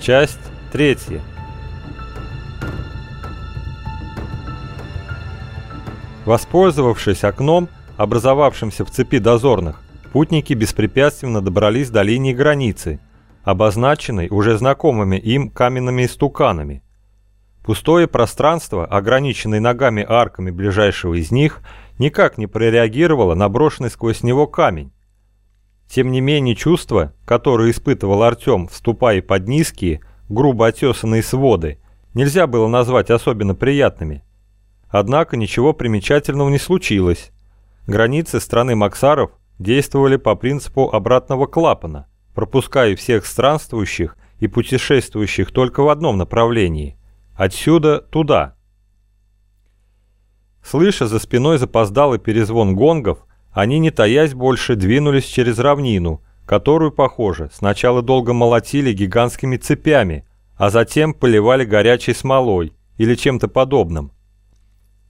Часть третья. Воспользовавшись окном, образовавшимся в цепи дозорных, путники беспрепятственно добрались до линии границы, обозначенной уже знакомыми им каменными истуканами. Пустое пространство, ограниченное ногами арками ближайшего из них, никак не прореагировало на брошенный сквозь него камень. Тем не менее чувства, которые испытывал Артем, вступая под низкие, грубо отесанные своды, нельзя было назвать особенно приятными. Однако ничего примечательного не случилось. Границы страны Максаров действовали по принципу обратного клапана, пропуская всех странствующих и путешествующих только в одном направлении – отсюда туда. Слыша за спиной запоздалый перезвон гонгов, они, не таясь больше, двинулись через равнину, которую, похоже, сначала долго молотили гигантскими цепями, а затем поливали горячей смолой или чем-то подобным.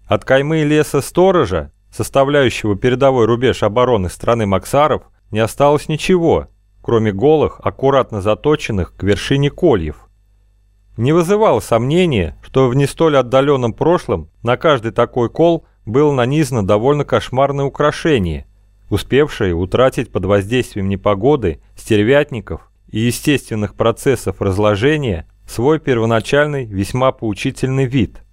От каймы леса сторожа, составляющего передовой рубеж обороны страны Максаров, не осталось ничего, кроме голых, аккуратно заточенных к вершине кольев. Не вызывало сомнения, что в не столь отдаленном прошлом на каждый такой кол было нанизано довольно кошмарное украшение, успевшее утратить под воздействием непогоды, стервятников и естественных процессов разложения свой первоначальный весьма поучительный вид –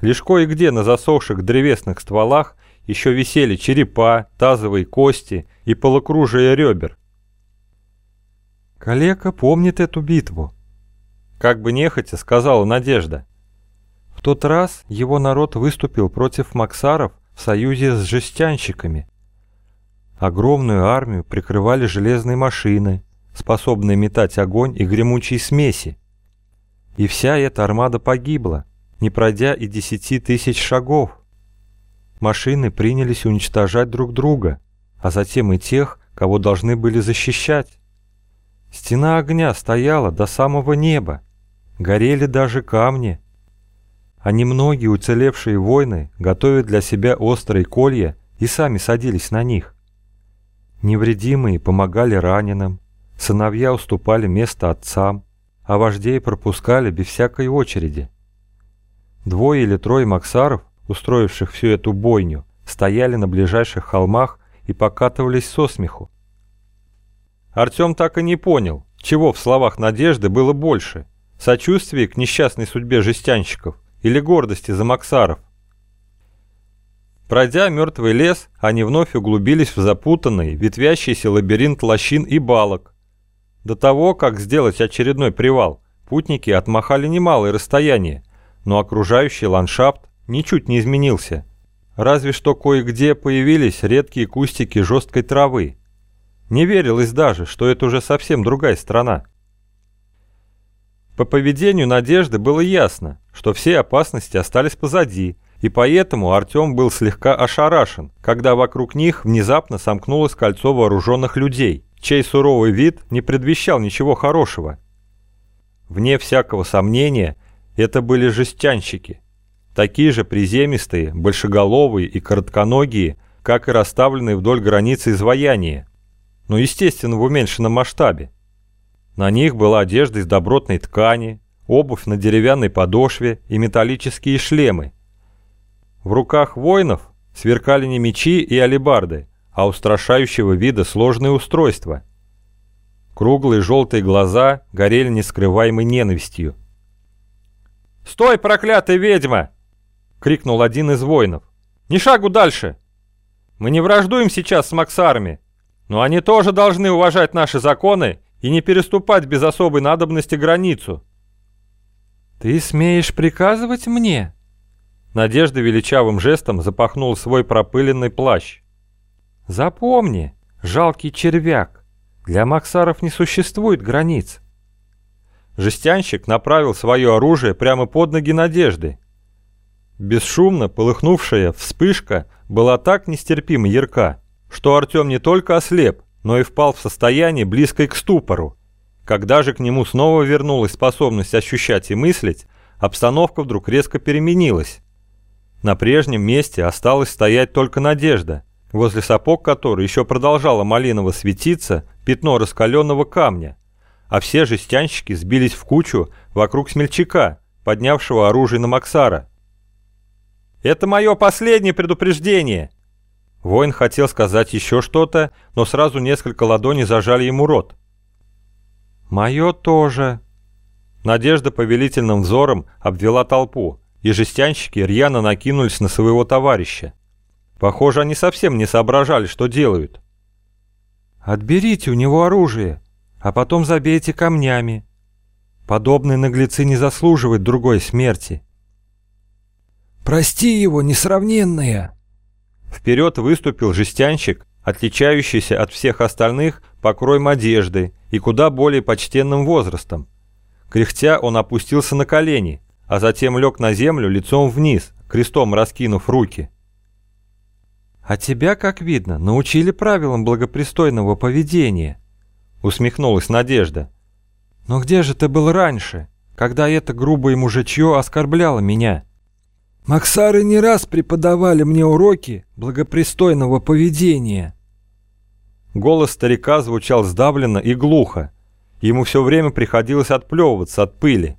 Лишь кое-где на засохших древесных стволах еще висели черепа, тазовые кости и полукружие ребер. «Калека помнит эту битву», — как бы нехотя сказала Надежда. Тот раз его народ выступил против максаров в союзе с жестянщиками. Огромную армию прикрывали железные машины, способные метать огонь и гремучие смеси. И вся эта армада погибла, не пройдя и десяти тысяч шагов. Машины принялись уничтожать друг друга, а затем и тех, кого должны были защищать. Стена огня стояла до самого неба, горели даже камни. А немногие уцелевшие воины готовят для себя острые колья и сами садились на них. Невредимые помогали раненым, сыновья уступали место отцам, а вождей пропускали без всякой очереди. Двое или трое максаров, устроивших всю эту бойню, стояли на ближайших холмах и покатывались со смеху. Артем так и не понял, чего в словах надежды было больше – сочувствие к несчастной судьбе жестянщиков или гордости за максаров. Пройдя мертвый лес, они вновь углубились в запутанный, ветвящийся лабиринт лощин и балок. До того, как сделать очередной привал, путники отмахали немалое расстояние – но окружающий ландшафт ничуть не изменился. Разве что кое-где появились редкие кустики жесткой травы. Не верилось даже, что это уже совсем другая страна. По поведению Надежды было ясно, что все опасности остались позади, и поэтому Артем был слегка ошарашен, когда вокруг них внезапно сомкнулось кольцо вооруженных людей, чей суровый вид не предвещал ничего хорошего. Вне всякого сомнения, это были жестянщики. Такие же приземистые, большеголовые и коротконогие, как и расставленные вдоль границы изваяния. Но, естественно, в уменьшенном масштабе. На них была одежда из добротной ткани, обувь на деревянной подошве и металлические шлемы. В руках воинов сверкали не мечи и алебарды, а устрашающего вида сложные устройства. Круглые желтые глаза горели нескрываемой ненавистью. «Стой, проклятая ведьма!» — крикнул один из воинов. «Ни шагу дальше! Мы не враждуем сейчас с Максарами, но они тоже должны уважать наши законы и не переступать без особой надобности границу». «Ты смеешь приказывать мне?» Надежда величавым жестом запахнул свой пропыленный плащ. «Запомни, жалкий червяк, для Максаров не существует границ. Жестянщик направил свое оружие прямо под ноги Надежды. Бесшумно полыхнувшая вспышка была так нестерпимо ярка, что Артем не только ослеп, но и впал в состояние, близкое к ступору. Когда же к нему снова вернулась способность ощущать и мыслить, обстановка вдруг резко переменилась. На прежнем месте осталась стоять только Надежда, возле сапог которой еще продолжало малиново светиться пятно раскаленного камня, а все жестянщики сбились в кучу вокруг смельчака, поднявшего оружие на Максара. «Это мое последнее предупреждение!» Воин хотел сказать еще что-то, но сразу несколько ладоней зажали ему рот. «Мое тоже». Надежда повелительным взором обвела толпу, и жестянщики рьяно накинулись на своего товарища. Похоже, они совсем не соображали, что делают. «Отберите у него оружие, а потом забейте камнями. Подобные наглецы не заслуживают другой смерти». «Прости его, несравненная!» Вперед выступил жестянщик, отличающийся от всех остальных покроем одежды и куда более почтенным возрастом. Кряхтя он опустился на колени, а затем лег на землю лицом вниз, крестом раскинув руки. «А тебя, как видно, научили правилам благопристойного поведения», — усмехнулась Надежда. «Но где же ты был раньше, когда это грубое мужичье оскорбляло меня?» Максары не раз преподавали мне уроки благопристойного поведения. Голос старика звучал сдавленно и глухо. Ему все время приходилось отплевываться от пыли.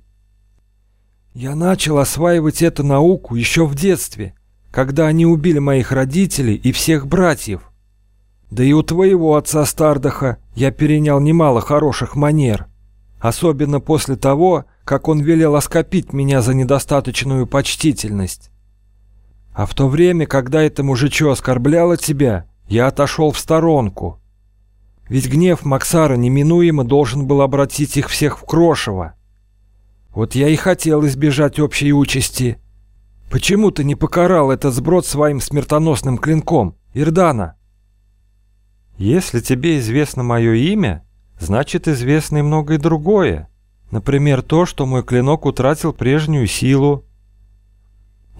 Я начал осваивать эту науку еще в детстве, когда они убили моих родителей и всех братьев. Да и у твоего отца Стардаха я перенял немало хороших манер, особенно после того, как он велел оскопить меня за недостаточную почтительность. А в то время, когда это мужичо оскорбляло тебя, я отошел в сторонку. Ведь гнев Максара неминуемо должен был обратить их всех в крошево. Вот я и хотел избежать общей участи. Почему ты не покарал этот сброд своим смертоносным клинком, Ирдана? Если тебе известно мое имя, значит известно и многое другое. Например, то, что мой клинок утратил прежнюю силу.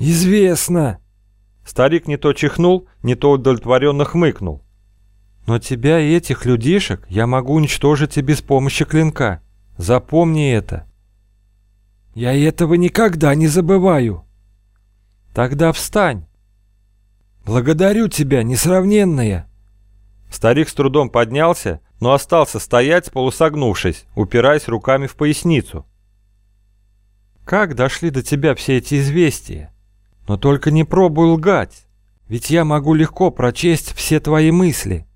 «Известно!» Старик не то чихнул, не то удовлетворенно хмыкнул. «Но тебя и этих людишек я могу уничтожить и без помощи клинка. Запомни это!» «Я этого никогда не забываю!» «Тогда встань!» «Благодарю тебя, несравненная!» Старик с трудом поднялся, но остался стоять, полусогнувшись, упираясь руками в поясницу. «Как дошли до тебя все эти известия? Но только не пробуй лгать, ведь я могу легко прочесть все твои мысли».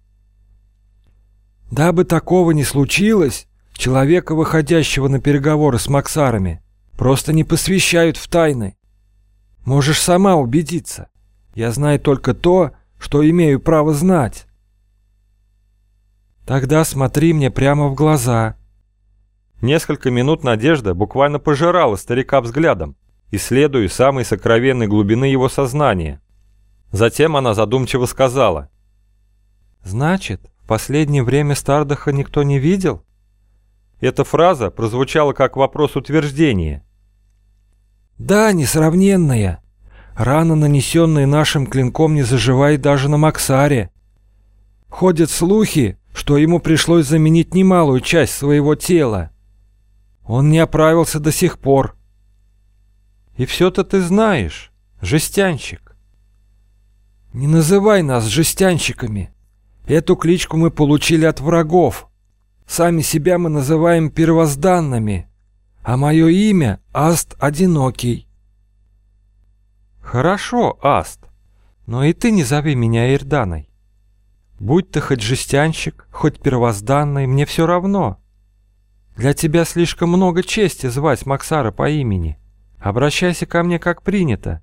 «Дабы такого не случилось, человека, выходящего на переговоры с Максарами, просто не посвящают в тайны. Можешь сама убедиться. Я знаю только то, что имею право знать». Тогда смотри мне прямо в глаза. Несколько минут Надежда буквально пожирала старика взглядом, исследуя самые сокровенные глубины его сознания. Затем она задумчиво сказала. «Значит, в последнее время Стардаха никто не видел?» Эта фраза прозвучала как вопрос утверждения. «Да, несравненная. Рана, нанесенная нашим клинком, не заживает даже на Максаре. Ходят слухи, что ему пришлось заменить немалую часть своего тела. Он не оправился до сих пор. И все-то ты знаешь, жестянщик. Не называй нас жестянщиками. Эту кличку мы получили от врагов. Сами себя мы называем первозданными, а мое имя Аст Одинокий. Хорошо, Аст, но и ты не зови меня Ирданой. Будь ты хоть жестянщик, хоть первозданный, мне все равно. Для тебя слишком много чести звать Максара по имени. Обращайся ко мне как принято,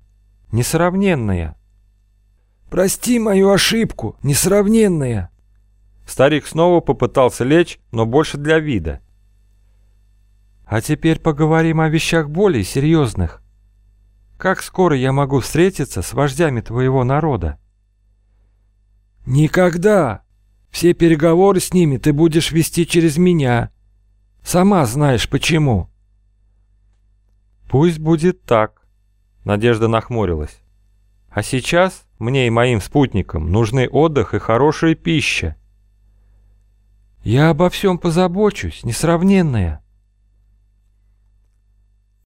несравненная. Прости мою ошибку, несравненная. Старик снова попытался лечь, но больше для вида. А теперь поговорим о вещах более серьезных. Как скоро я могу встретиться с вождями твоего народа? «Никогда! Все переговоры с ними ты будешь вести через меня. Сама знаешь почему». «Пусть будет так», — Надежда нахмурилась. «А сейчас мне и моим спутникам нужны отдых и хорошая пища». «Я обо всем позабочусь, несравненная»,